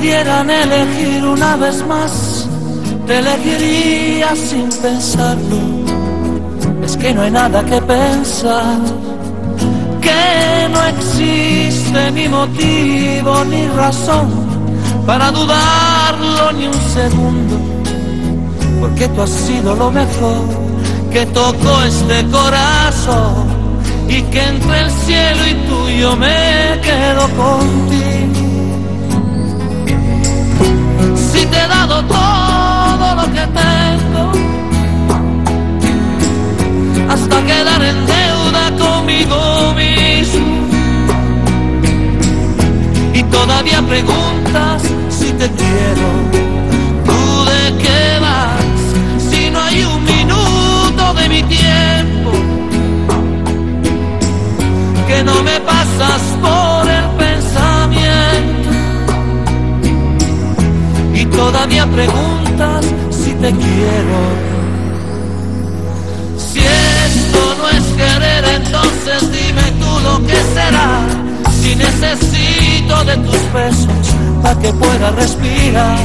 dieran elegir una vez más, te elegiría sin pensarlo. Es que no hay nada que pensar, que no existe ni motivo ni razón para dudarlo ni un segundo, porque tú has sido lo mejor que tocó este corazón y que entre el cielo y tuyo me quedo contigo. Y todavía preguntas si te quiero, tú de qué vas, si no hay un minuto de mi tiempo que no me pasas por el pensamiento y todavía preguntas si te quiero. Si esto no es querer, entonces dime tú lo que será. Si de tus besos para que pueda respirar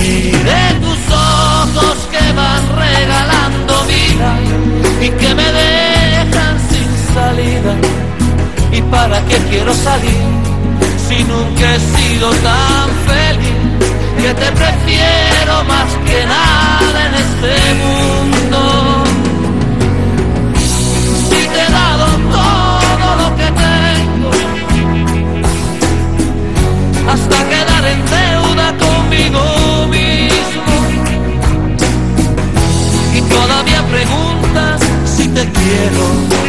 y de tus ojos que van regalando vida y que me dejan sin salida. ¿Y para qué quiero salir si nunca he sido tan feliz? Que te cielo.